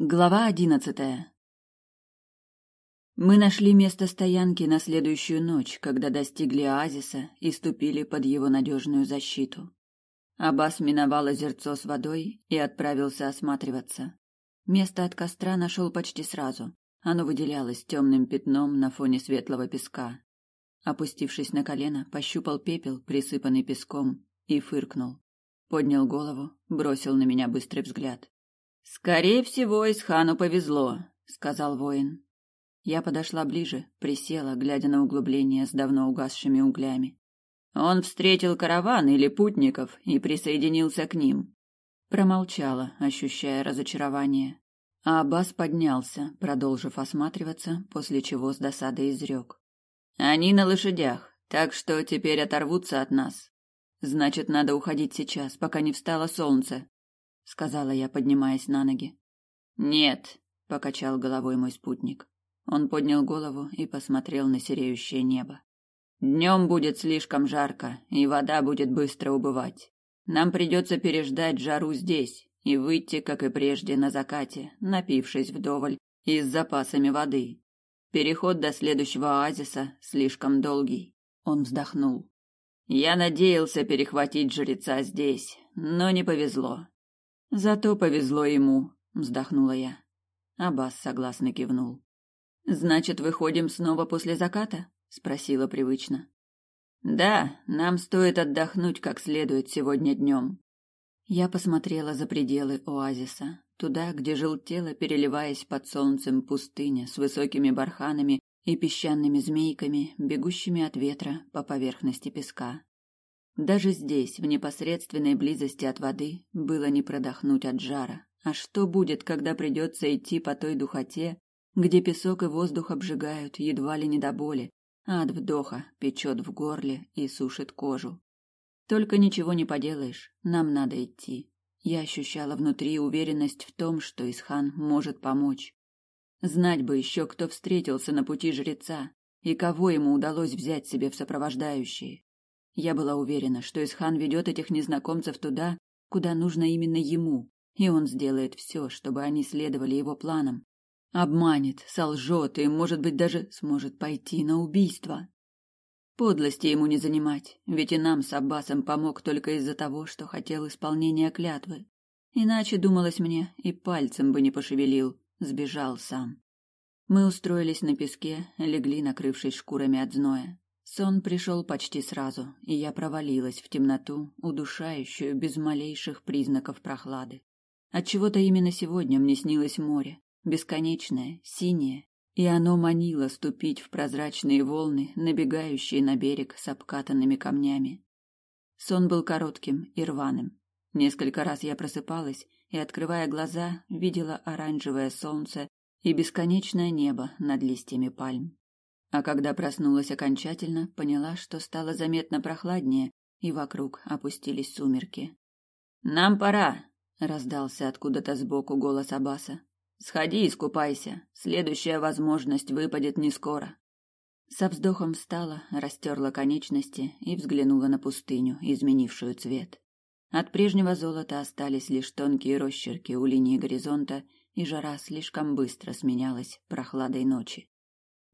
Глава одиннадцатая. Мы нашли место стоянки на следующую ночь, когда достигли оазиса и ступили под его надежную защиту. Аббас миновал озерцо с водой и отправился осматриваться. Место от костра нашел почти сразу. Оно выделялось темным пятном на фоне светлого песка. Опустившись на колено, пощупал пепел, присыпанный песком, и фыркнул. Поднял голову, бросил на меня быстрый взгляд. Скорее всего, Исхану повезло, сказал воин. Я подошла ближе, присела, глядя на углубление с давно угасшими углями. Он встретил караван или путников и присоединился к ним. Промолчала, ощущая разочарование. А Аббас поднялся, продолжив осматриваться, после чего с досадой изрек. «Они на лошадях, так что теперь оторвутся от нас. Значит, надо уходить сейчас, пока не встало солнце сказала я, поднимаясь на ноги. Нет, покачал головой мой спутник. Он поднял голову и посмотрел на сереющее небо. Днем будет слишком жарко, и вода будет быстро убывать. Нам придется переждать жару здесь и выйти, как и прежде, на закате, напившись вдоволь и с запасами воды. Переход до следующего оазиса слишком долгий. Он вздохнул. Я надеялся перехватить жреца здесь, но не повезло. Зато повезло ему, вздохнула я. Аббас согласно кивнул. Значит, выходим снова после заката? спросила привычно. Да, нам стоит отдохнуть как следует сегодня днем. Я посмотрела за пределы оазиса, туда, где желтела, переливаясь под солнцем пустыня с высокими барханами и песчаными змейками, бегущими от ветра по поверхности песка. Даже здесь, в непосредственной близости от воды, было не продохнуть от жара. А что будет, когда придется идти по той духоте, где песок и воздух обжигают едва ли не до боли, а от вдоха печет в горле и сушит кожу? Только ничего не поделаешь, нам надо идти. Я ощущала внутри уверенность в том, что Исхан может помочь. Знать бы еще, кто встретился на пути жреца и кого ему удалось взять себе в сопровождающие. Я была уверена, что Исхан ведет этих незнакомцев туда, куда нужно именно ему, и он сделает все, чтобы они следовали его планам. Обманет, солжет и, может быть, даже сможет пойти на убийство. Подлости ему не занимать, ведь и нам с Аббасом помог только из-за того, что хотел исполнения клятвы. Иначе, думалось мне, и пальцем бы не пошевелил, сбежал сам. Мы устроились на песке, легли, накрывшись шкурами от зноя. Сон пришел почти сразу, и я провалилась в темноту, удушающую без малейших признаков прохлады. Отчего-то именно сегодня мне снилось море, бесконечное, синее, и оно манило ступить в прозрачные волны, набегающие на берег с обкатанными камнями. Сон был коротким и рваным. Несколько раз я просыпалась и, открывая глаза, видела оранжевое солнце и бесконечное небо над листьями пальм. А когда проснулась окончательно, поняла, что стало заметно прохладнее, и вокруг опустились сумерки. Нам пора, раздался откуда-то сбоку голос Абаса. Сходи и искупайся. Следующая возможность выпадет не скоро. Со вздохом встала, растерла конечности и взглянула на пустыню, изменившую цвет. От прежнего золота остались лишь тонкие росчерки у линии горизонта, и жара слишком быстро сменялась прохладой ночи.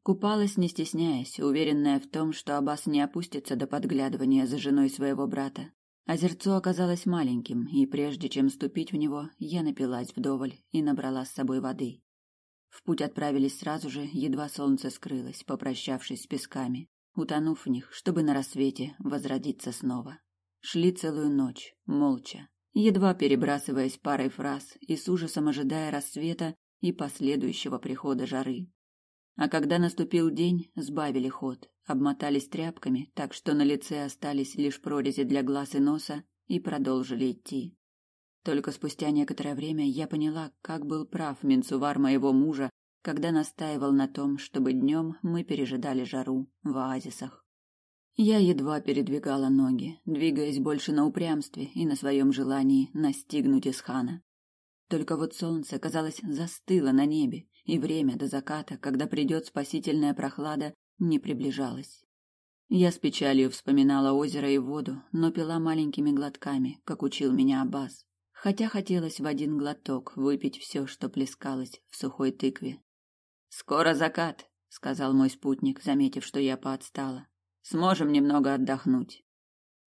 Купалась, не стесняясь, уверенная в том, что Аббас не опустится до подглядывания за женой своего брата. Озерцо оказалось маленьким, и прежде чем ступить в него, я напилась вдоволь и набрала с собой воды. В путь отправились сразу же, едва солнце скрылось, попрощавшись с песками, утонув в них, чтобы на рассвете возродиться снова. Шли целую ночь, молча, едва перебрасываясь парой фраз и с ужасом ожидая рассвета и последующего прихода жары. А когда наступил день, сбавили ход, обмотались тряпками, так что на лице остались лишь прорези для глаз и носа, и продолжили идти. Только спустя некоторое время я поняла, как был прав Минцувар моего мужа, когда настаивал на том, чтобы днем мы пережидали жару в оазисах. Я едва передвигала ноги, двигаясь больше на упрямстве и на своем желании настигнуть Исхана. Только вот солнце, казалось, застыло на небе, и время до заката, когда придет спасительная прохлада, не приближалось. Я с печалью вспоминала озеро и воду, но пила маленькими глотками, как учил меня Аббас. хотя хотелось в один глоток выпить все, что плескалось в сухой тыкве. «Скоро закат», — сказал мой спутник, заметив, что я поотстала. «Сможем немного отдохнуть».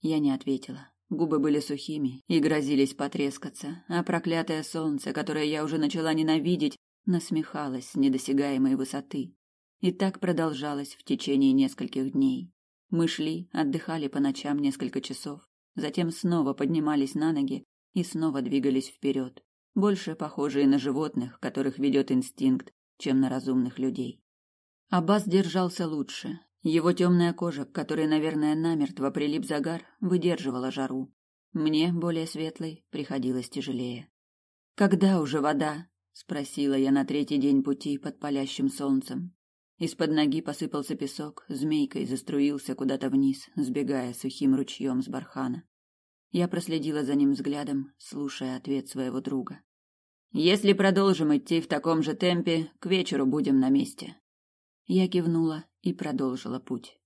Я не ответила. Губы были сухими и грозились потрескаться, а проклятое солнце, которое я уже начала ненавидеть, насмехалось с недосягаемой высоты. И так продолжалось в течение нескольких дней. Мы шли, отдыхали по ночам несколько часов, затем снова поднимались на ноги и снова двигались вперед, больше похожие на животных, которых ведет инстинкт, чем на разумных людей. Аббас держался лучше, его темная кожа, к которой, наверное, намертво прилип загар, выдерживала жару. Мне, более светлой, приходилось тяжелее. «Когда уже вода?» — спросила я на третий день пути под палящим солнцем. Из-под ноги посыпался песок, змейкой заструился куда-то вниз, сбегая сухим ручьем с бархана. Я проследила за ним взглядом, слушая ответ своего друга. «Если продолжим идти в таком же темпе, к вечеру будем на месте». Я кивнула и продолжила путь.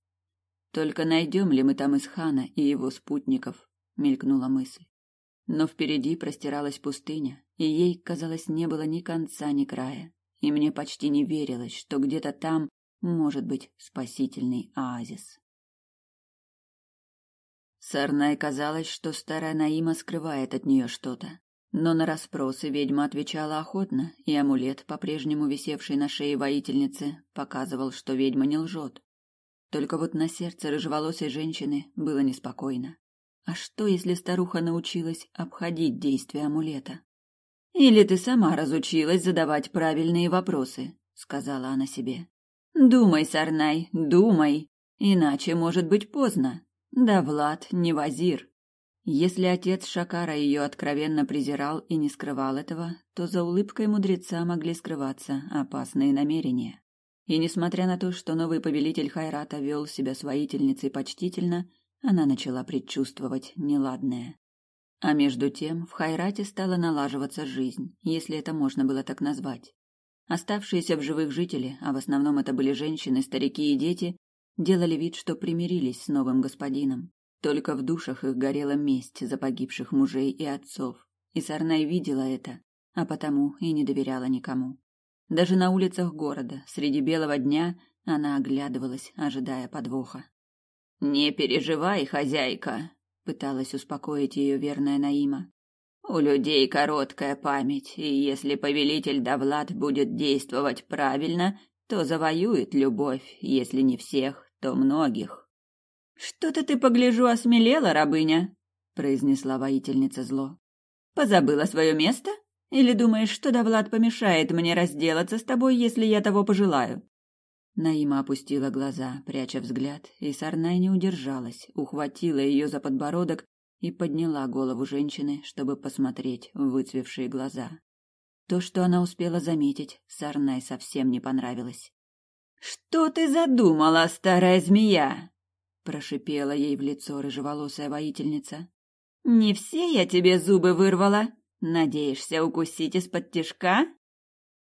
Только найдем ли мы там Исхана и его спутников, мелькнула мысль. Но впереди простиралась пустыня, и ей, казалось, не было ни конца, ни края, и мне почти не верилось, что где-то там может быть спасительный оазис. Сарнай казалось, что старая Наима скрывает от нее что-то. Но на расспросы ведьма отвечала охотно, и амулет, по-прежнему висевший на шее воительницы, показывал, что ведьма не лжет. Только вот на сердце рыжеволосой женщины было неспокойно. А что, если старуха научилась обходить действия амулета? «Или ты сама разучилась задавать правильные вопросы», — сказала она себе. «Думай, Сарнай, думай, иначе может быть поздно. Да Влад не вазир». Если отец Шакара ее откровенно презирал и не скрывал этого, то за улыбкой мудреца могли скрываться опасные намерения. И несмотря на то, что новый повелитель Хайрата вел себя с воительницей почтительно, она начала предчувствовать неладное. А между тем в Хайрате стала налаживаться жизнь, если это можно было так назвать. Оставшиеся в живых жители, а в основном это были женщины, старики и дети, делали вид, что примирились с новым господином. Только в душах их горела месть за погибших мужей и отцов, и Сарнай видела это, а потому и не доверяла никому. Даже на улицах города, среди белого дня, она оглядывалась, ожидая подвоха. «Не переживай, хозяйка», — пыталась успокоить ее верная Наима. «У людей короткая память, и если повелитель Давлад будет действовать правильно, то завоюет любовь, если не всех, то многих». Что-то ты погляжу осмелела, рабыня, произнесла воительница зло. Позабыла свое место? Или думаешь, что Давлад помешает мне разделаться с тобой, если я того пожелаю? Наима опустила глаза, пряча взгляд, и Сарнай не удержалась, ухватила ее за подбородок и подняла голову женщины, чтобы посмотреть в выцвевшие глаза. То, что она успела заметить, Сарнай совсем не понравилось. «Что ты задумала, старая змея?» прошипела ей в лицо рыжеволосая воительница. Не все я тебе зубы вырвала. Надеешься укусить из-под тишка?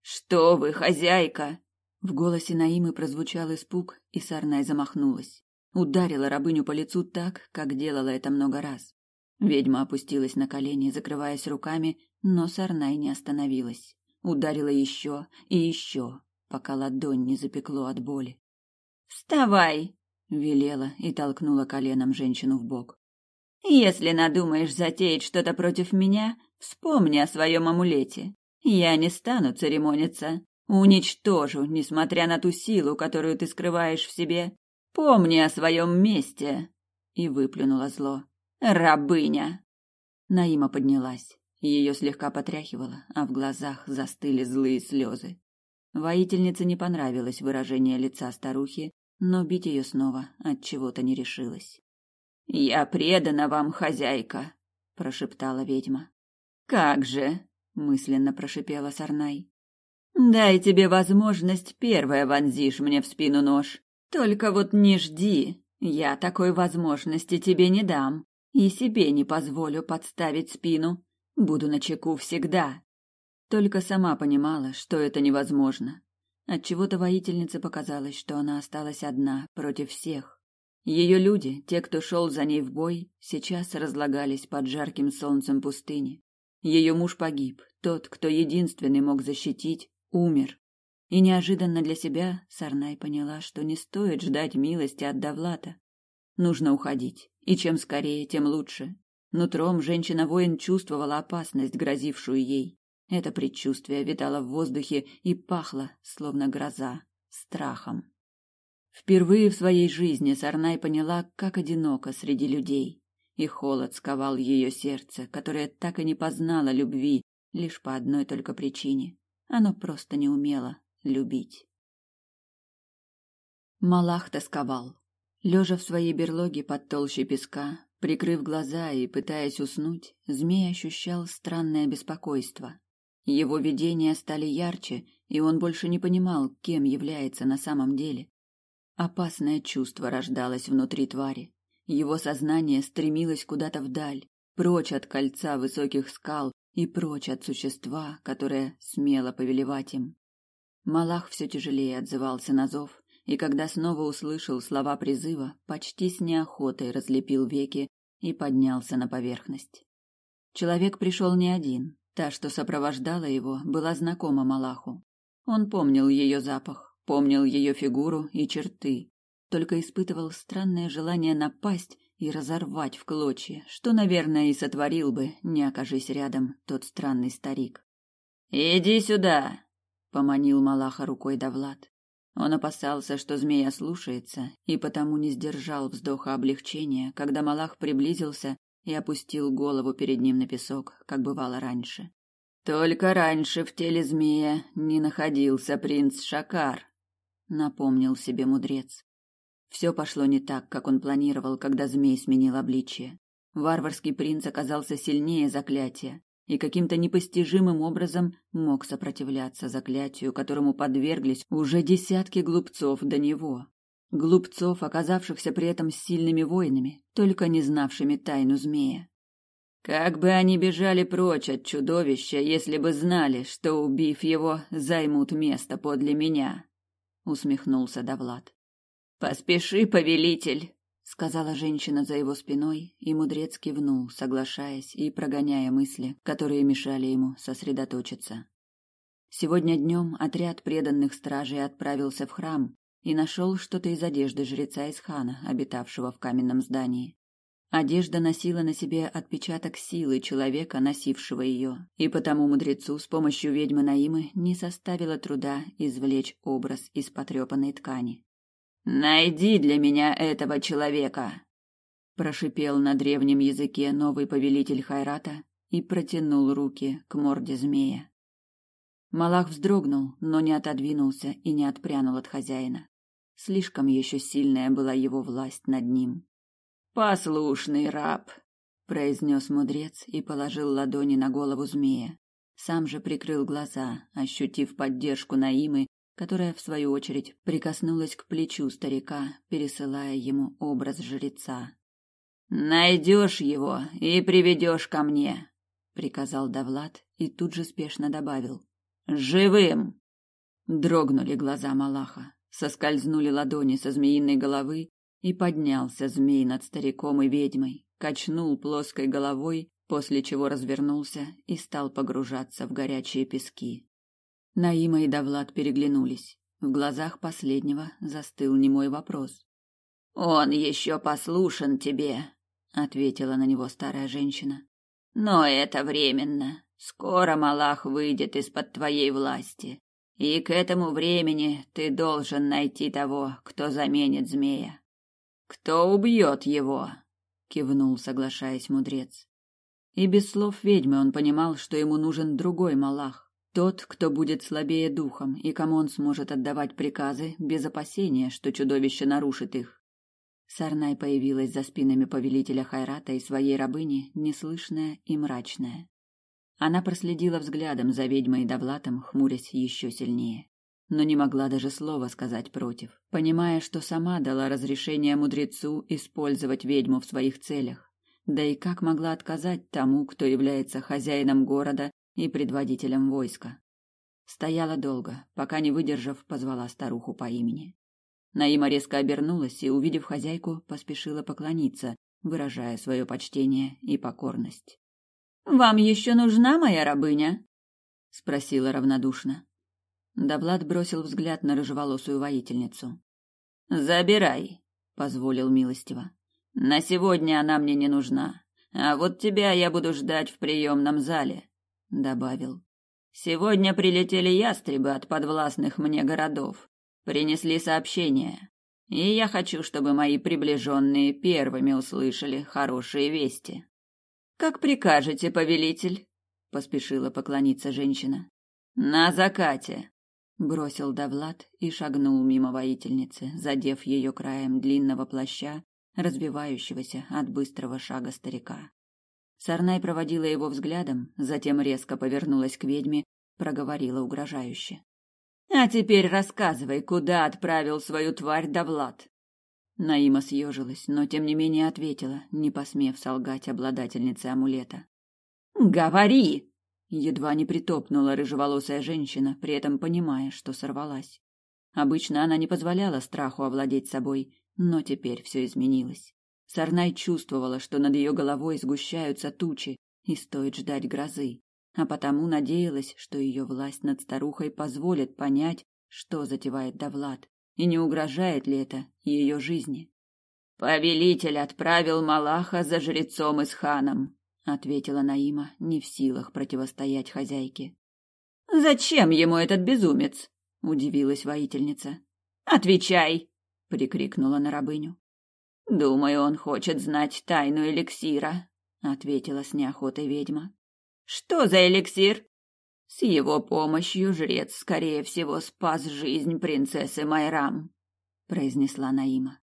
Что вы, хозяйка? В голосе Наимы прозвучал испуг, и Сарнай замахнулась. Ударила рабыню по лицу так, как делала это много раз. Ведьма опустилась на колени, закрываясь руками, но Сарнай не остановилась. Ударила еще и еще, пока ладонь не запекло от боли. «Вставай!» велела и толкнула коленом женщину в бок. Если надумаешь затеять что-то против меня, вспомни о своем амулете. Я не стану церемониться. Уничтожу, несмотря на ту силу, которую ты скрываешь в себе. Помни о своем месте. И выплюнула зло. Рабыня. Наима поднялась. Ее слегка потряхивало, а в глазах застыли злые слезы. Воительнице не понравилось выражение лица старухи, но бить ее снова от чего-то не решилась. Я предана вам, хозяйка, прошептала ведьма. Как же, мысленно прошипела Сарнай. Дай тебе возможность, первая вонзишь мне в спину нож. Только вот не жди, я такой возможности тебе не дам и себе не позволю подставить спину. Буду на чеку всегда. Только сама понимала, что это невозможно. Отчего-то воительнице показалось, что она осталась одна против всех. Ее люди, те, кто шел за ней в бой, сейчас разлагались под жарким солнцем пустыни. Ее муж погиб, тот, кто единственный мог защитить, умер. И неожиданно для себя Сарнай поняла, что не стоит ждать милости от Давлата. Нужно уходить, и чем скорее, тем лучше. Нутром женщина-воин чувствовала опасность, грозившую ей. Это предчувствие витало в воздухе и пахло, словно гроза, страхом. Впервые в своей жизни Сарнай поняла, как одиноко среди людей, и холод сковал ее сердце, которое так и не познало любви лишь по одной только причине. Оно просто не умело любить. Малах тосковал. Лежа в своей берлоге под толщей песка, прикрыв глаза и пытаясь уснуть, змей ощущал странное беспокойство. Его видения стали ярче, и он больше не понимал, кем является на самом деле. Опасное чувство рождалось внутри твари. Его сознание стремилось куда-то вдаль, прочь от кольца высоких скал и прочь от существа, которое смело повелевать им. Малах все тяжелее отзывался на зов, и когда снова услышал слова призыва, почти с неохотой разлепил веки и поднялся на поверхность. Человек пришел не один, Та, что сопровождала его, была знакома Малаху. Он помнил ее запах, помнил ее фигуру и черты, только испытывал странное желание напасть и разорвать в клочья, что, наверное, и сотворил бы, не окажись рядом тот странный старик. «Иди сюда!» — поманил Малаха рукой Давлад. Он опасался, что змея слушается, и потому не сдержал вздоха облегчения, когда Малах приблизился и опустил голову перед ним на песок, как бывало раньше. Только раньше в теле змея не находился принц Шакар, напомнил себе мудрец. Все пошло не так, как он планировал, когда змей сменил обличие. Варварский принц оказался сильнее заклятия и каким-то непостижимым образом мог сопротивляться заклятию, которому подверглись уже десятки глупцов до него. Глупцов, оказавшихся при этом сильными воинами, только не знавшими тайну змея. Как бы они бежали прочь от чудовища, если бы знали, что, убив его, займут место подле меня, усмехнулся Давлад. Поспеши, повелитель, сказала женщина за его спиной, и мудрец кивнул, соглашаясь и прогоняя мысли, которые мешали ему сосредоточиться. Сегодня днем отряд преданных стражей отправился в храм и нашел что-то из одежды жреца из хана, обитавшего в каменном здании. Одежда носила на себе отпечаток силы человека, носившего ее, и потому мудрецу с помощью ведьмы Наимы не составило труда извлечь образ из потрепанной ткани. «Найди для меня этого человека!» Прошипел на древнем языке новый повелитель Хайрата и протянул руки к морде змея. Малах вздрогнул, но не отодвинулся и не отпрянул от хозяина. Слишком еще сильная была его власть над ним. Послушный раб, произнес мудрец и положил ладони на голову змея. Сам же прикрыл глаза, ощутив поддержку Наимы, которая в свою очередь прикоснулась к плечу старика, пересылая ему образ жреца. Найдешь его и приведешь ко мне, приказал Давлат и тут же спешно добавил: живым. Дрогнули глаза Малаха, соскользнули ладони со змеиной головы, и поднялся змей над стариком и ведьмой, качнул плоской головой, после чего развернулся и стал погружаться в горячие пески. Наима и Давлад переглянулись. В глазах последнего застыл немой вопрос. «Он еще послушен тебе», — ответила на него старая женщина. «Но это временно. Скоро Малах выйдет из-под твоей власти, и к этому времени ты должен найти того, кто заменит змея. Кто убьет его? кивнул, соглашаясь мудрец. И без слов ведьмы он понимал, что ему нужен другой малах, тот, кто будет слабее духом и кому он сможет отдавать приказы без опасения, что чудовище нарушит их. Сарнай появилась за спинами повелителя Хайрата и своей рабыни, неслышная и мрачная. Она проследила взглядом за ведьмой и Давлатом, хмурясь еще сильнее но не могла даже слова сказать против, понимая, что сама дала разрешение мудрецу использовать ведьму в своих целях. Да и как могла отказать тому, кто является хозяином города и предводителем войска? Стояла долго, пока не выдержав, позвала старуху по имени. Наима резко обернулась и, увидев хозяйку, поспешила поклониться, выражая свое почтение и покорность. Вам еще нужна моя рабыня? спросила равнодушно. Давлад бросил взгляд на рыжеволосую воительницу. Забирай, позволил милостиво. На сегодня она мне не нужна, а вот тебя я буду ждать в приемном зале, добавил. Сегодня прилетели ястребы от подвластных мне городов, принесли сообщение, и я хочу, чтобы мои приближенные первыми услышали хорошие вести. Как прикажете, повелитель, поспешила поклониться женщина. На закате, бросил Давлат и шагнул мимо воительницы, задев ее краем длинного плаща, разбивающегося от быстрого шага старика. Сарнай проводила его взглядом, затем резко повернулась к ведьме, проговорила угрожающе: "А теперь рассказывай, куда отправил свою тварь Давлат?" Наима съежилась, но тем не менее ответила, не посмев солгать обладательнице амулета. «Говори!» Едва не притопнула рыжеволосая женщина, при этом понимая, что сорвалась. Обычно она не позволяла страху овладеть собой, но теперь все изменилось. Сарнай чувствовала, что над ее головой сгущаются тучи, и стоит ждать грозы, а потому надеялась, что ее власть над старухой позволит понять, что затевает Давлад, и не угрожает ли это ее жизни. Повелитель отправил Малаха за жрецом и с ханом, ответила Наима, не в силах противостоять хозяйке. Зачем ему этот безумец? удивилась воительница. Отвечай, прикрикнула на рабыню. Думаю, он хочет знать тайну эликсира, ответила с неохотой ведьма. Что за эликсир? С его помощью жрец, скорее всего, спас жизнь принцессы Майрам, произнесла Наима.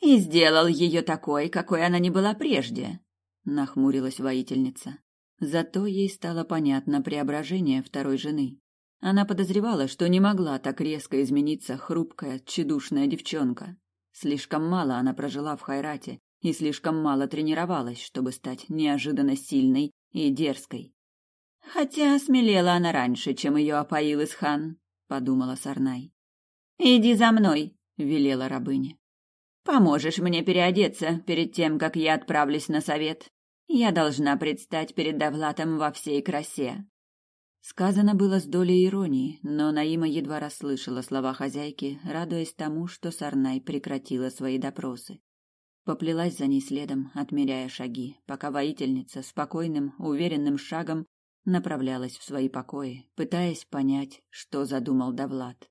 И сделал ее такой, какой она не была прежде, нахмурилась воительница. Зато ей стало понятно преображение второй жены. Она подозревала, что не могла так резко измениться хрупкая, тщедушная девчонка. Слишком мало она прожила в Хайрате и слишком мало тренировалась, чтобы стать неожиданно сильной и дерзкой. Хотя смелела она раньше, чем ее опоил Исхан, подумала Сарнай. Иди за мной, велела рабыня. Поможешь мне переодеться перед тем, как я отправлюсь на совет. Я должна предстать перед Давлатом во всей красе. Сказано было с долей иронии, но Наима едва расслышала слова хозяйки, радуясь тому, что Сарнай прекратила свои допросы. Поплелась за ней следом, отмеряя шаги, пока воительница спокойным, уверенным шагом направлялась в свои покои, пытаясь понять, что задумал Давлад.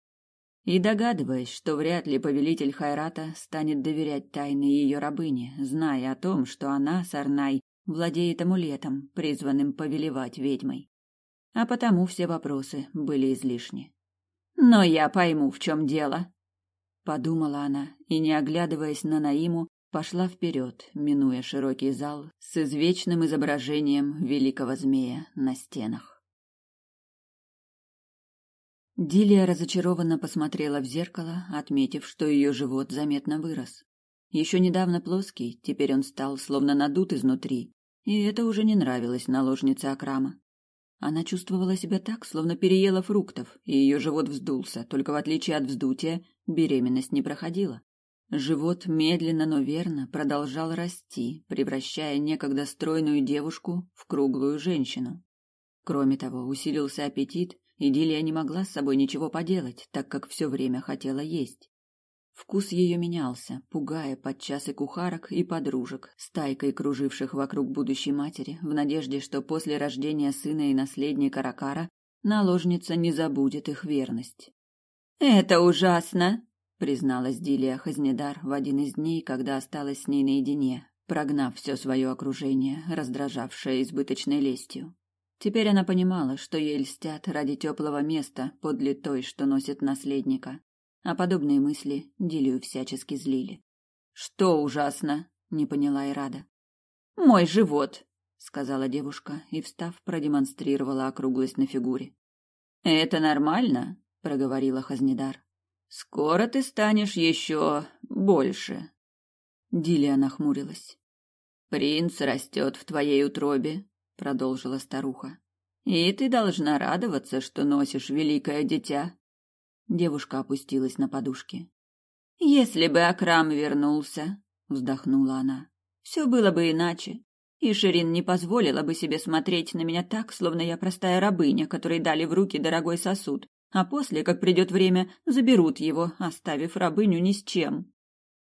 И догадываясь, что вряд ли повелитель Хайрата станет доверять тайны ее рабыне, зная о том, что она, Сарнай, владеет амулетом, призванным повелевать ведьмой. А потому все вопросы были излишни. «Но я пойму, в чем дело», — подумала она, и, не оглядываясь на Наиму, пошла вперед, минуя широкий зал с извечным изображением великого змея на стенах. Дилия разочарованно посмотрела в зеркало, отметив, что ее живот заметно вырос. Еще недавно плоский, теперь он стал словно надут изнутри, и это уже не нравилось наложнице Акрама. Она чувствовала себя так, словно переела фруктов, и ее живот вздулся, только в отличие от вздутия беременность не проходила. Живот медленно, но верно продолжал расти, превращая некогда стройную девушку в круглую женщину. Кроме того, усилился аппетит, и Дилия не могла с собой ничего поделать, так как все время хотела есть. Вкус ее менялся, пугая подчас и кухарок, и подружек, стайкой круживших вокруг будущей матери, в надежде, что после рождения сына и наследника Ракара наложница не забудет их верность. «Это ужасно!» призналась Дилия Хазнедар в один из дней, когда осталась с ней наедине, прогнав все свое окружение, раздражавшее избыточной лестью. Теперь она понимала, что ей льстят ради теплого места подле той, что носит наследника. А подобные мысли Дилию всячески злили. «Что ужасно?» — не поняла и рада. «Мой живот!» — сказала девушка и, встав, продемонстрировала округлость на фигуре. «Это нормально?» — проговорила Хазнедар. Скоро ты станешь еще больше. Дилия нахмурилась. Принц растет в твоей утробе, продолжила старуха. И ты должна радоваться, что носишь великое дитя. Девушка опустилась на подушки. Если бы Акрам вернулся, вздохнула она. Все было бы иначе. И Ширин не позволила бы себе смотреть на меня так, словно я простая рабыня, которой дали в руки дорогой сосуд, а после, как придет время, заберут его, оставив рабыню ни с чем.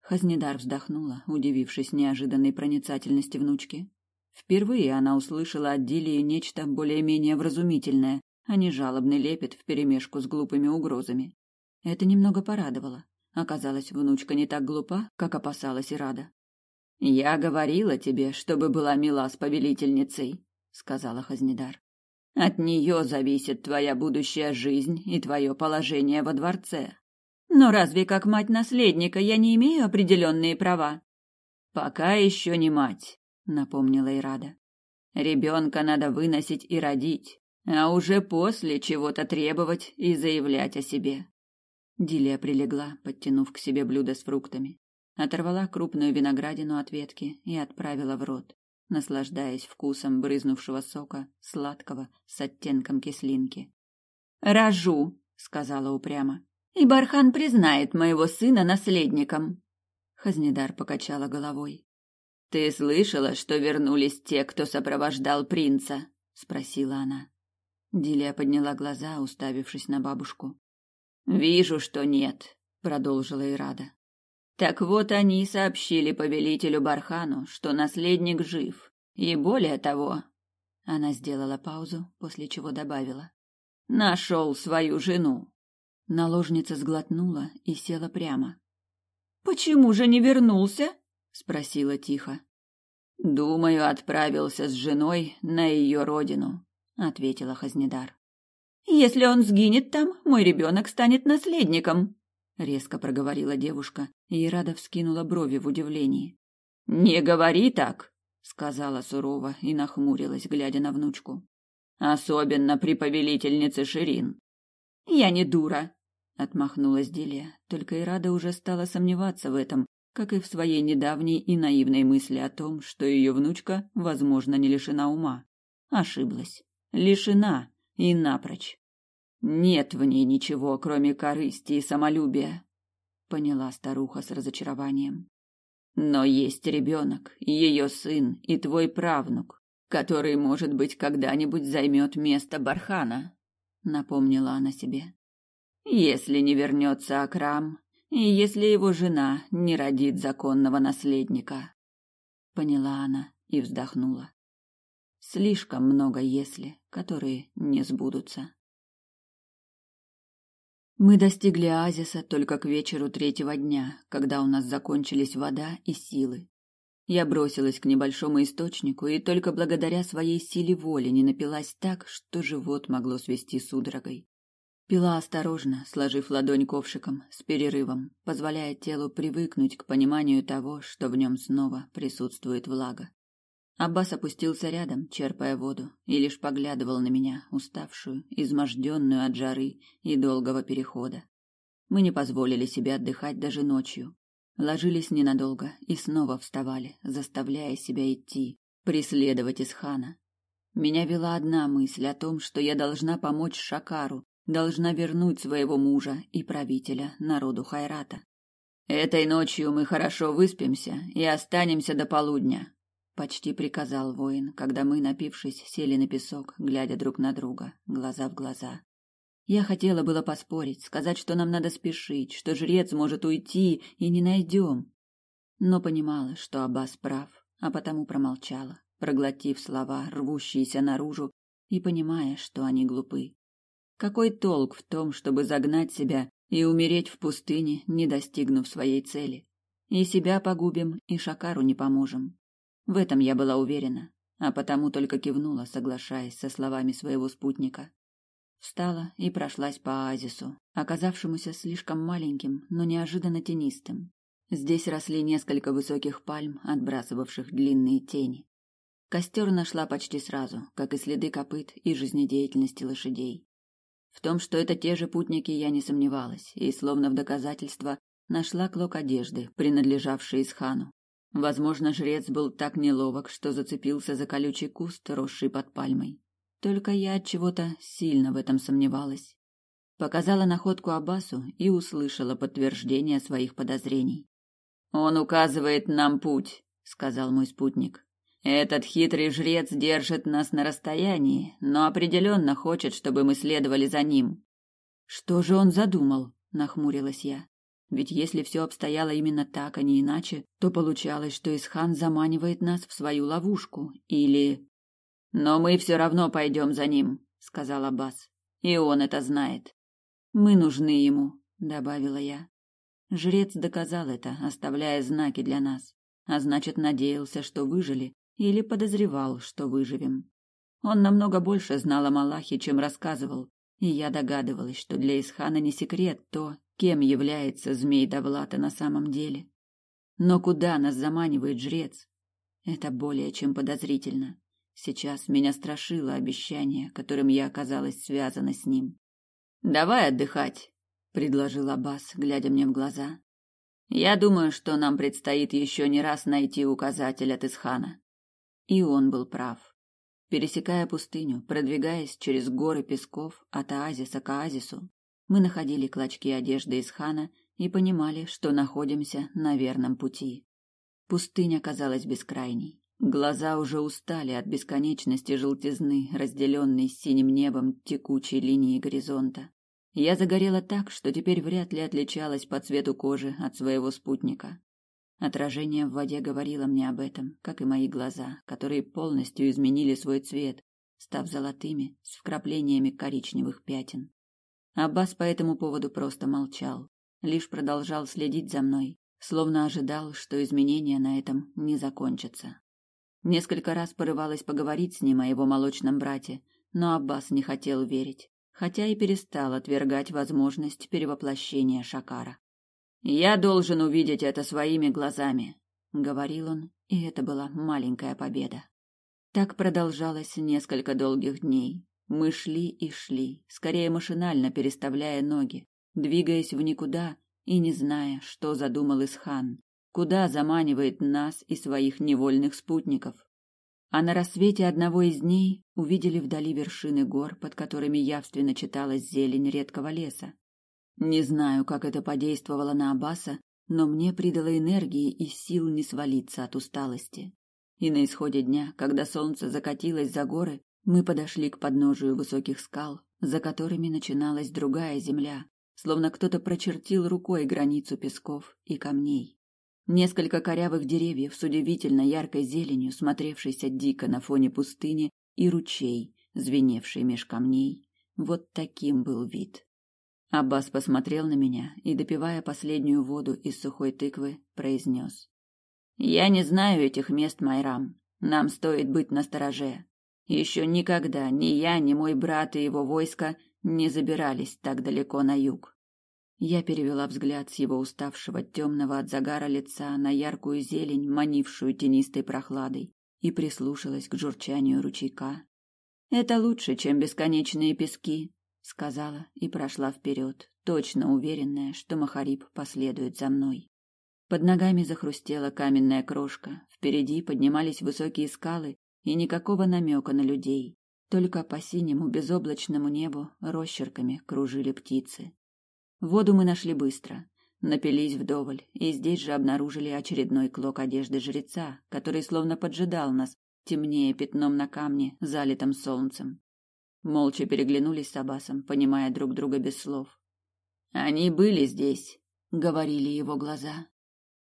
Хазнедар вздохнула, удивившись неожиданной проницательности внучки. Впервые она услышала от Дилии нечто более-менее вразумительное, а не жалобный лепет вперемешку с глупыми угрозами. Это немного порадовало. Оказалось, внучка не так глупа, как опасалась и рада. «Я говорила тебе, чтобы была мила с повелительницей», — сказала Хазнедар. «От нее зависит твоя будущая жизнь и твое положение во дворце. Но разве как мать наследника я не имею определенные права?» «Пока еще не мать», — напомнила Ирада. «Ребенка надо выносить и родить, а уже после чего-то требовать и заявлять о себе». Дилия прилегла, подтянув к себе блюдо с фруктами оторвала крупную виноградину от ветки и отправила в рот, наслаждаясь вкусом брызнувшего сока, сладкого, с оттенком кислинки. «Рожу», — сказала упрямо, — «и Бархан признает моего сына наследником». Хазнедар покачала головой. «Ты слышала, что вернулись те, кто сопровождал принца?» — спросила она. Дилия подняла глаза, уставившись на бабушку. «Вижу, что нет», — продолжила Ирада. Так вот они сообщили повелителю Бархану, что наследник жив. И более того, она сделала паузу, после чего добавила: нашел свою жену. Наложница сглотнула и села прямо. Почему же не вернулся? спросила тихо. Думаю, отправился с женой на ее родину, ответила Хазнедар. Если он сгинет там, мой ребенок станет наследником, резко проговорила девушка, и Рада вскинула брови в удивлении. Не говори так, сказала сурово и нахмурилась, глядя на внучку. Особенно при повелительнице Ширин. Я не дура, отмахнулась Делия, только и уже стала сомневаться в этом, как и в своей недавней и наивной мысли о том, что ее внучка, возможно, не лишена ума. Ошиблась. Лишена и напрочь. Нет в ней ничего, кроме корысти и самолюбия, поняла старуха с разочарованием. Но есть ребенок, ее сын и твой правнук, который, может быть, когда-нибудь займет место Бархана, напомнила она себе. Если не вернется Акрам, и если его жена не родит законного наследника. Поняла она и вздохнула. Слишком много если, которые не сбудутся. Мы достигли оазиса только к вечеру третьего дня, когда у нас закончились вода и силы. Я бросилась к небольшому источнику и только благодаря своей силе воли не напилась так, что живот могло свести судорогой. Пила осторожно, сложив ладонь ковшиком, с перерывом, позволяя телу привыкнуть к пониманию того, что в нем снова присутствует влага. Аббас опустился рядом, черпая воду, и лишь поглядывал на меня, уставшую, изможденную от жары и долгого перехода. Мы не позволили себе отдыхать даже ночью. Ложились ненадолго и снова вставали, заставляя себя идти, преследовать Исхана. Меня вела одна мысль о том, что я должна помочь Шакару, должна вернуть своего мужа и правителя народу Хайрата. Этой ночью мы хорошо выспимся и останемся до полудня, почти приказал воин, когда мы, напившись, сели на песок, глядя друг на друга, глаза в глаза. Я хотела было поспорить, сказать, что нам надо спешить, что жрец может уйти и не найдем. Но понимала, что Аббас прав, а потому промолчала, проглотив слова, рвущиеся наружу, и понимая, что они глупы. Какой толк в том, чтобы загнать себя и умереть в пустыне, не достигнув своей цели? И себя погубим, и Шакару не поможем. В этом я была уверена, а потому только кивнула, соглашаясь со словами своего спутника. Встала и прошлась по оазису, оказавшемуся слишком маленьким, но неожиданно тенистым. Здесь росли несколько высоких пальм, отбрасывавших длинные тени. Костер нашла почти сразу, как и следы копыт и жизнедеятельности лошадей. В том, что это те же путники, я не сомневалась, и, словно в доказательство, нашла клок одежды, принадлежавший Исхану, Возможно, жрец был так неловок, что зацепился за колючий куст, росший под пальмой. Только я от чего-то сильно в этом сомневалась. Показала находку Абасу и услышала подтверждение своих подозрений. Он указывает нам путь, сказал мой спутник. Этот хитрый жрец держит нас на расстоянии, но определенно хочет, чтобы мы следовали за ним. Что же он задумал? нахмурилась я. Ведь если все обстояло именно так, а не иначе, то получалось, что Исхан заманивает нас в свою ловушку. Или... Но мы все равно пойдем за ним, сказал Аббас. И он это знает. Мы нужны ему, добавила я. Жрец доказал это, оставляя знаки для нас, а значит, надеялся, что выжили, или подозревал, что выживем. Он намного больше знал о Малахе, чем рассказывал, и я догадывалась, что для Исхана не секрет то, кем является змей Давлата на самом деле. Но куда нас заманивает жрец? Это более чем подозрительно. Сейчас меня страшило обещание, которым я оказалась связана с ним. «Давай отдыхать», — предложил Аббас, глядя мне в глаза. «Я думаю, что нам предстоит еще не раз найти указатель от Исхана». И он был прав. Пересекая пустыню, продвигаясь через горы песков от оазиса к оазису, мы находили клочки одежды из хана и понимали, что находимся на верном пути. Пустыня казалась бескрайней. Глаза уже устали от бесконечности желтизны, разделенной синим небом текучей линии горизонта. Я загорела так, что теперь вряд ли отличалась по цвету кожи от своего спутника. Отражение в воде говорило мне об этом, как и мои глаза, которые полностью изменили свой цвет, став золотыми с вкраплениями коричневых пятен. Аббас по этому поводу просто молчал, лишь продолжал следить за мной, словно ожидал, что изменения на этом не закончатся. Несколько раз порывалась поговорить с ним о его молочном брате, но Аббас не хотел верить, хотя и перестал отвергать возможность перевоплощения Шакара. Я должен увидеть это своими глазами, говорил он, и это была маленькая победа. Так продолжалось несколько долгих дней. Мы шли и шли, скорее машинально переставляя ноги, двигаясь в никуда и не зная, что задумал Исхан, куда заманивает нас и своих невольных спутников. А на рассвете одного из дней увидели вдали вершины гор, под которыми явственно читалась зелень редкого леса. Не знаю, как это подействовало на Аббаса, но мне придало энергии и сил не свалиться от усталости. И на исходе дня, когда солнце закатилось за горы, мы подошли к подножию высоких скал, за которыми начиналась другая земля, словно кто-то прочертил рукой границу песков и камней. Несколько корявых деревьев с удивительно яркой зеленью, смотревшейся дико на фоне пустыни, и ручей, звеневший меж камней. Вот таким был вид. Аббас посмотрел на меня и, допивая последнюю воду из сухой тыквы, произнес. «Я не знаю этих мест, Майрам. Нам стоит быть настороже. Еще никогда ни я, ни мой брат и его войско не забирались так далеко на юг. Я перевела взгляд с его уставшего темного от загара лица на яркую зелень, манившую тенистой прохладой, и прислушалась к журчанию ручейка. Это лучше, чем бесконечные пески, сказала и прошла вперед, точно уверенная, что Махариб последует за мной. Под ногами захрустела каменная крошка, впереди поднимались высокие скалы и никакого намека на людей. Только по синему безоблачному небу росчерками кружили птицы. Воду мы нашли быстро, напились вдоволь, и здесь же обнаружили очередной клок одежды жреца, который словно поджидал нас, темнее пятном на камне, залитом солнцем. Молча переглянулись с Абасом, понимая друг друга без слов. Они были здесь, говорили его глаза.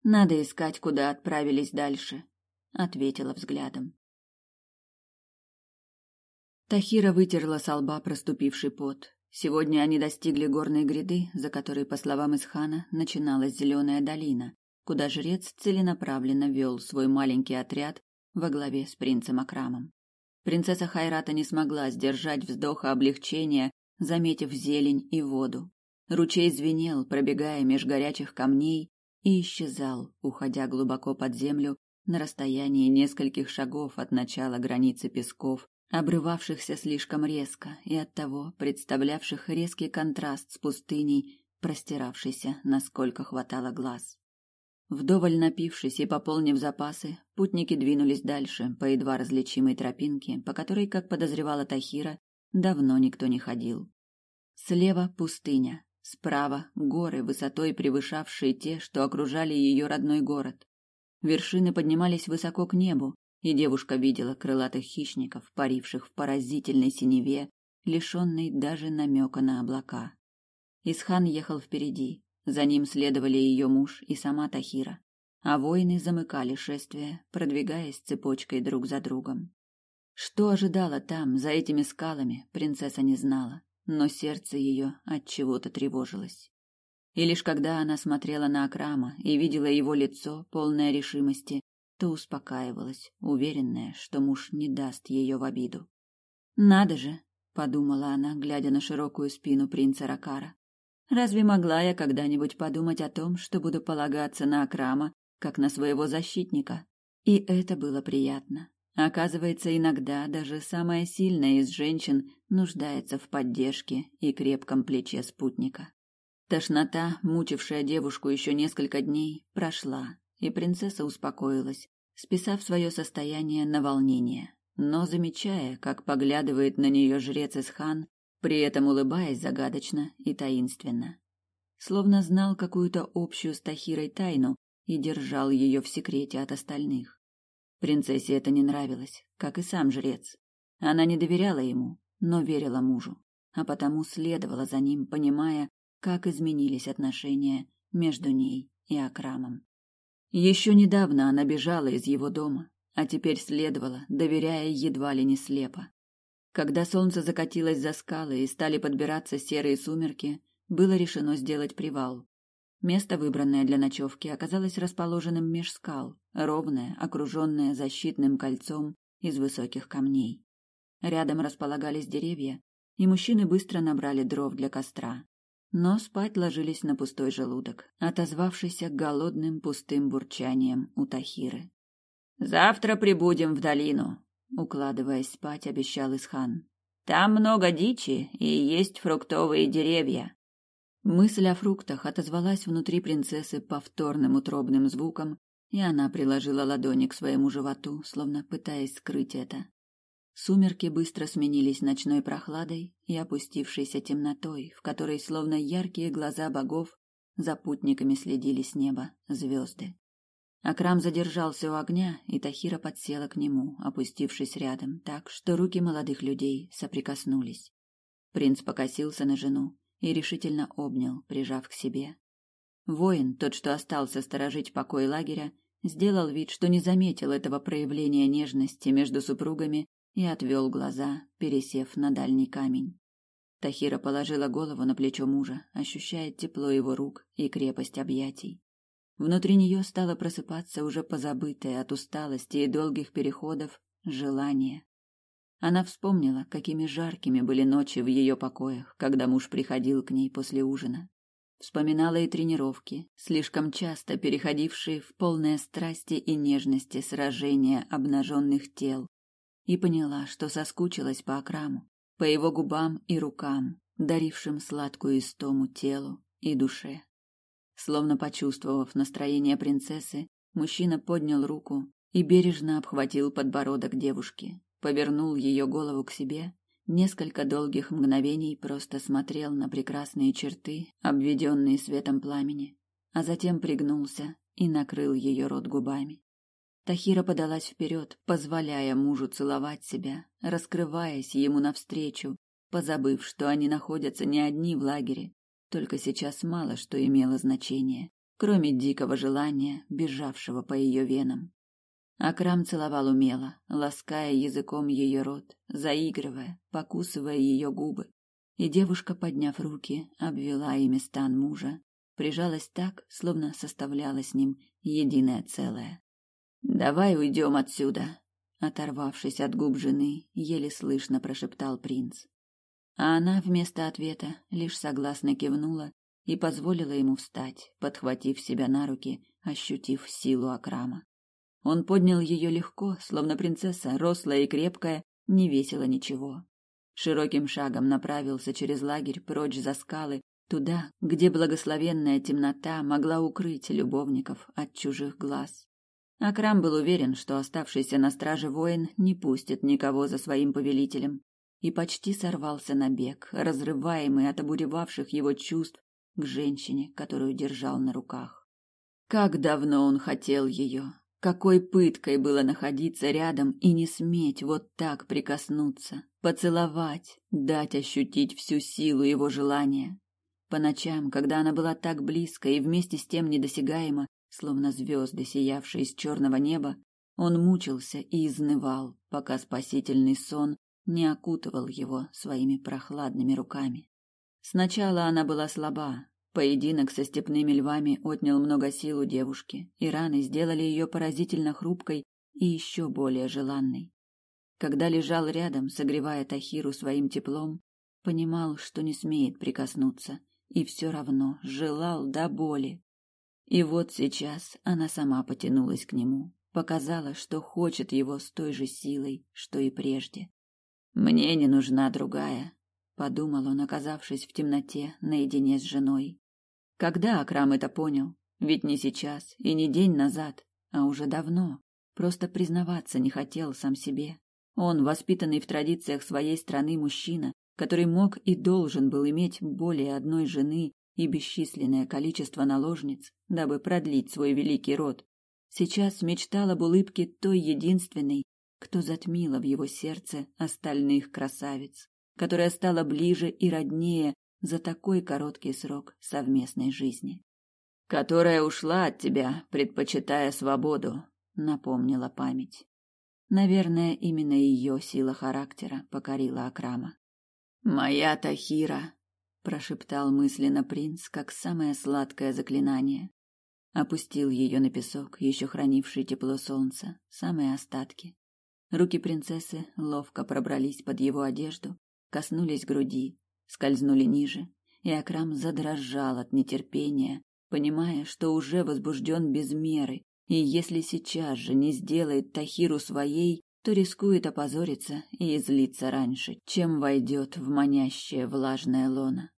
Надо искать, куда отправились дальше, ответила взглядом. Тахира вытерла с лба проступивший пот. Сегодня они достигли горной гряды, за которой, по словам Исхана, начиналась зеленая долина, куда жрец целенаправленно вел свой маленький отряд во главе с принцем Акрамом. Принцесса Хайрата не смогла сдержать вздоха облегчения, заметив зелень и воду. Ручей звенел, пробегая меж горячих камней, и исчезал, уходя глубоко под землю на расстоянии нескольких шагов от начала границы песков, обрывавшихся слишком резко и оттого представлявших резкий контраст с пустыней, простиравшейся, насколько хватало глаз. Вдоволь напившись и пополнив запасы, путники двинулись дальше по едва различимой тропинке, по которой, как подозревала Тахира, давно никто не ходил. Слева пустыня, справа горы, высотой превышавшие те, что окружали ее родной город. Вершины поднимались высоко к небу, и девушка видела крылатых хищников, паривших в поразительной синеве, лишенной даже намека на облака. Исхан ехал впереди, за ним следовали ее муж и сама Тахира, а воины замыкали шествие, продвигаясь цепочкой друг за другом. Что ожидала там, за этими скалами, принцесса не знала, но сердце ее от чего-то тревожилось. И лишь когда она смотрела на Акрама и видела его лицо, полное решимости, то успокаивалась, уверенная, что муж не даст ее в обиду. Надо же, подумала она, глядя на широкую спину принца Ракара. Разве могла я когда-нибудь подумать о том, что буду полагаться на Акрама, как на своего защитника? И это было приятно. Оказывается, иногда даже самая сильная из женщин нуждается в поддержке и крепком плече спутника. Тошнота, мучившая девушку еще несколько дней, прошла, и принцесса успокоилась, списав свое состояние на волнение, но замечая, как поглядывает на нее жрец Исхан, при этом улыбаясь загадочно и таинственно. Словно знал какую-то общую с Тахирой тайну и держал ее в секрете от остальных. Принцессе это не нравилось, как и сам жрец. Она не доверяла ему, но верила мужу, а потому следовала за ним, понимая, как изменились отношения между ней и Акрамом. Еще недавно она бежала из его дома, а теперь следовала, доверяя едва ли не слепо. Когда солнце закатилось за скалы и стали подбираться серые сумерки, было решено сделать привал. Место, выбранное для ночевки, оказалось расположенным меж скал, ровное, окруженное защитным кольцом из высоких камней. Рядом располагались деревья, и мужчины быстро набрали дров для костра. Но спать ложились на пустой желудок, отозвавшийся голодным пустым бурчанием у Тахиры. «Завтра прибудем в долину», укладываясь спать, обещал Исхан. Там много дичи и есть фруктовые деревья. Мысль о фруктах отозвалась внутри принцессы повторным утробным звуком, и она приложила ладони к своему животу, словно пытаясь скрыть это. Сумерки быстро сменились ночной прохладой и опустившейся темнотой, в которой, словно яркие глаза богов, за путниками следили с неба звезды. Акрам задержался у огня, и Тахира подсела к нему, опустившись рядом, так, что руки молодых людей соприкоснулись. Принц покосился на жену и решительно обнял, прижав к себе. Воин, тот, что остался сторожить покой лагеря, сделал вид, что не заметил этого проявления нежности между супругами и отвел глаза, пересев на дальний камень. Тахира положила голову на плечо мужа, ощущая тепло его рук и крепость объятий. Внутри нее стало просыпаться уже позабытое от усталости и долгих переходов желание. Она вспомнила, какими жаркими были ночи в ее покоях, когда муж приходил к ней после ужина. Вспоминала и тренировки, слишком часто переходившие в полное страсти и нежности сражения обнаженных тел, и поняла, что соскучилась по Акраму, по его губам и рукам, дарившим сладкую истому телу и душе. Словно почувствовав настроение принцессы, мужчина поднял руку и бережно обхватил подбородок девушки, повернул ее голову к себе, несколько долгих мгновений просто смотрел на прекрасные черты, обведенные светом пламени, а затем пригнулся и накрыл ее рот губами. Тахира подалась вперед, позволяя мужу целовать себя, раскрываясь ему навстречу, позабыв, что они находятся не одни в лагере, только сейчас мало что имело значение, кроме дикого желания, бежавшего по ее венам. Акрам целовал умело, лаская языком ее рот, заигрывая, покусывая ее губы. И девушка, подняв руки, обвела ими стан мужа, прижалась так, словно составляла с ним единое целое. «Давай уйдем отсюда», — оторвавшись от губ жены, еле слышно прошептал принц. А она вместо ответа лишь согласно кивнула и позволила ему встать, подхватив себя на руки, ощутив силу Акрама. Он поднял ее легко, словно принцесса, рослая и крепкая, не весила ничего. Широким шагом направился через лагерь прочь за скалы, туда, где благословенная темнота могла укрыть любовников от чужих глаз. Акрам был уверен, что оставшийся на страже воин не пустит никого за своим повелителем, и почти сорвался на бег, разрываемый от обуревавших его чувств к женщине, которую держал на руках. Как давно он хотел ее, Какой пыткой было находиться рядом и не сметь вот так прикоснуться, поцеловать, дать ощутить всю силу его желания. По ночам, когда она была так близко и вместе с тем недосягаема, словно звезды, сиявшие из черного неба, он мучился и изнывал, пока спасительный сон не окутывал его своими прохладными руками. Сначала она была слаба. Поединок со степными львами отнял много сил у девушки, и раны сделали ее поразительно хрупкой и еще более желанной. Когда лежал рядом, согревая Тахиру своим теплом, понимал, что не смеет прикоснуться, и все равно желал до боли. И вот сейчас она сама потянулась к нему, показала, что хочет его с той же силой, что и прежде. Мне не нужна другая, подумал он, оказавшись в темноте наедине с женой. Когда Акрам это понял? Ведь не сейчас и не день назад, а уже давно. Просто признаваться не хотел сам себе. Он, воспитанный в традициях своей страны мужчина, который мог и должен был иметь более одной жены и бесчисленное количество наложниц, дабы продлить свой великий род, сейчас мечтал об улыбке той единственной, кто затмила в его сердце остальных красавиц, которая стала ближе и роднее за такой короткий срок совместной жизни. Которая ушла от тебя, предпочитая свободу, напомнила память. Наверное, именно ее сила характера покорила Акрама. Моя Тахира, прошептал мысленно принц, как самое сладкое заклинание. Опустил ее на песок, еще хранивший тепло солнца, самые остатки. Руки принцессы ловко пробрались под его одежду, коснулись груди, скользнули ниже, и Акрам задрожал от нетерпения, понимая, что уже возбужден без меры, и если сейчас же не сделает Тахиру своей, то рискует опозориться и излиться раньше, чем войдет в манящее влажное лоно.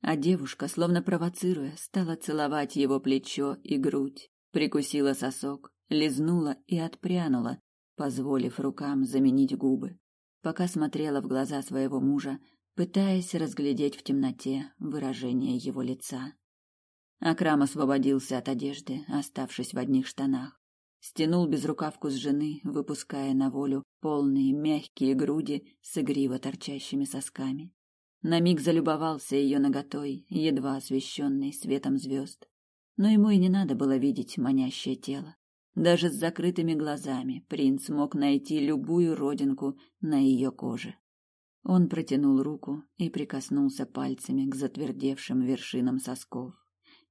А девушка, словно провоцируя, стала целовать его плечо и грудь, прикусила сосок, лизнула и отпрянула, позволив рукам заменить губы, пока смотрела в глаза своего мужа, пытаясь разглядеть в темноте выражение его лица. Акрам освободился от одежды, оставшись в одних штанах. Стянул безрукавку с жены, выпуская на волю полные мягкие груди с игриво торчащими сосками. На миг залюбовался ее наготой, едва освещенной светом звезд. Но ему и не надо было видеть манящее тело. Даже с закрытыми глазами принц мог найти любую родинку на ее коже. Он протянул руку и прикоснулся пальцами к затвердевшим вершинам сосков.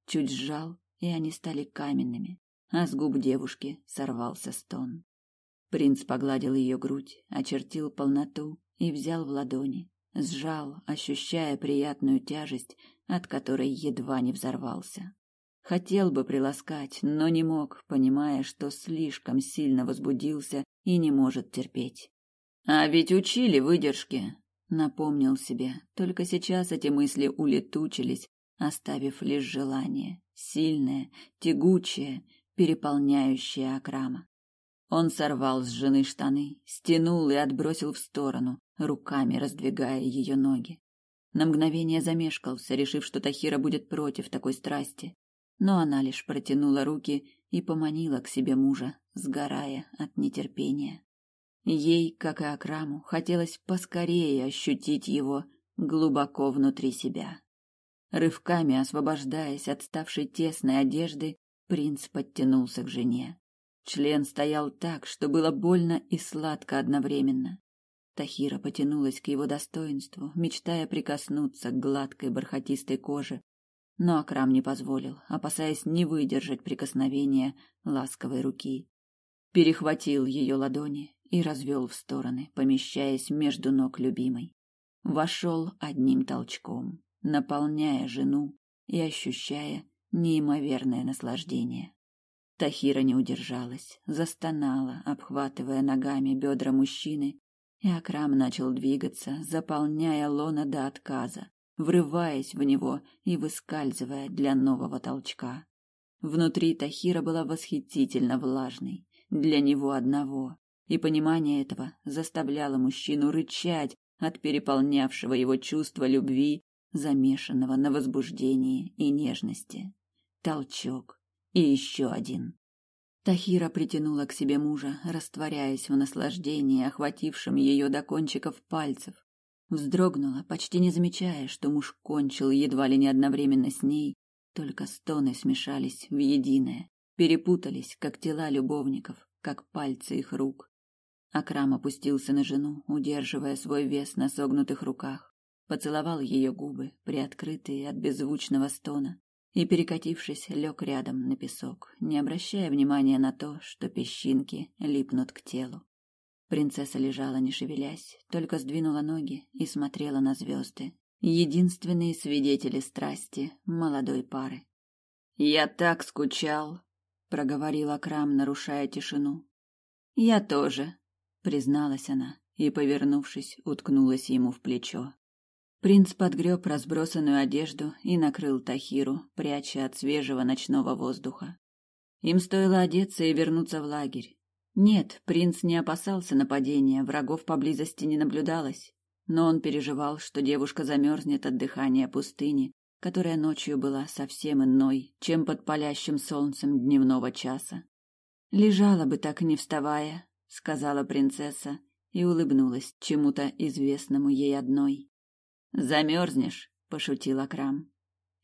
Чуть сжал, и они стали каменными, а с губ девушки сорвался стон. Принц погладил ее грудь, очертил полноту и взял в ладони, сжал, ощущая приятную тяжесть, от которой едва не взорвался. Хотел бы приласкать, но не мог, понимая, что слишком сильно возбудился и не может терпеть. А ведь учили выдержке, напомнил себе. Только сейчас эти мысли улетучились, оставив лишь желание, сильное, тягучее, переполняющее Акрама. Он сорвал с жены штаны, стянул и отбросил в сторону, руками раздвигая ее ноги. На мгновение замешкался, решив, что Тахира будет против такой страсти, но она лишь протянула руки и поманила к себе мужа, сгорая от нетерпения. Ей, как и Акраму, хотелось поскорее ощутить его глубоко внутри себя. Рывками освобождаясь от ставшей тесной одежды, принц подтянулся к жене. Член стоял так, что было больно и сладко одновременно. Тахира потянулась к его достоинству, мечтая прикоснуться к гладкой бархатистой коже, но Акрам не позволил, опасаясь не выдержать прикосновения ласковой руки. Перехватил ее ладони и развел в стороны, помещаясь между ног любимой. Вошел одним толчком, наполняя жену и ощущая неимоверное наслаждение. Тахира не удержалась, застонала, обхватывая ногами бедра мужчины, и Акрам начал двигаться, заполняя лона до отказа, врываясь в него и выскальзывая для нового толчка. Внутри Тахира была восхитительно влажной, для него одного, и понимание этого заставляло мужчину рычать от переполнявшего его чувства любви, замешанного на возбуждении и нежности. Толчок и еще один. Тахира притянула к себе мужа, растворяясь в наслаждении, охватившем ее до кончиков пальцев. Вздрогнула, почти не замечая, что муж кончил едва ли не одновременно с ней, только стоны смешались в единое, перепутались, как тела любовников, как пальцы их рук. Акрам опустился на жену, удерживая свой вес на согнутых руках, поцеловал ее губы, приоткрытые от беззвучного стона, и, перекатившись, лег рядом на песок, не обращая внимания на то, что песчинки липнут к телу. Принцесса лежала, не шевелясь, только сдвинула ноги и смотрела на звезды, единственные свидетели страсти молодой пары. «Я так скучал», — проговорил Акрам, нарушая тишину. «Я тоже», — призналась она и, повернувшись, уткнулась ему в плечо. Принц подгреб разбросанную одежду и накрыл Тахиру, пряча от свежего ночного воздуха. Им стоило одеться и вернуться в лагерь. Нет, принц не опасался нападения, врагов поблизости не наблюдалось, но он переживал, что девушка замерзнет от дыхания пустыни, которая ночью была совсем иной, чем под палящим солнцем дневного часа. «Лежала бы так, не вставая», — сказала принцесса и улыбнулась чему-то известному ей одной. Замерзнешь, пошутил Акрам.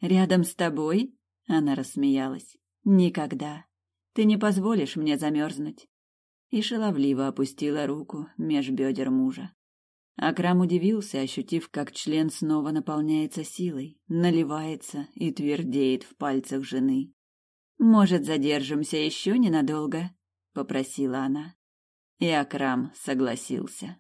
Рядом с тобой? Она рассмеялась. Никогда. Ты не позволишь мне замерзнуть. И шаловливо опустила руку меж бедер мужа. Акрам удивился, ощутив, как член снова наполняется силой, наливается и твердеет в пальцах жены. «Может, задержимся еще ненадолго?» — попросила она. И Акрам согласился.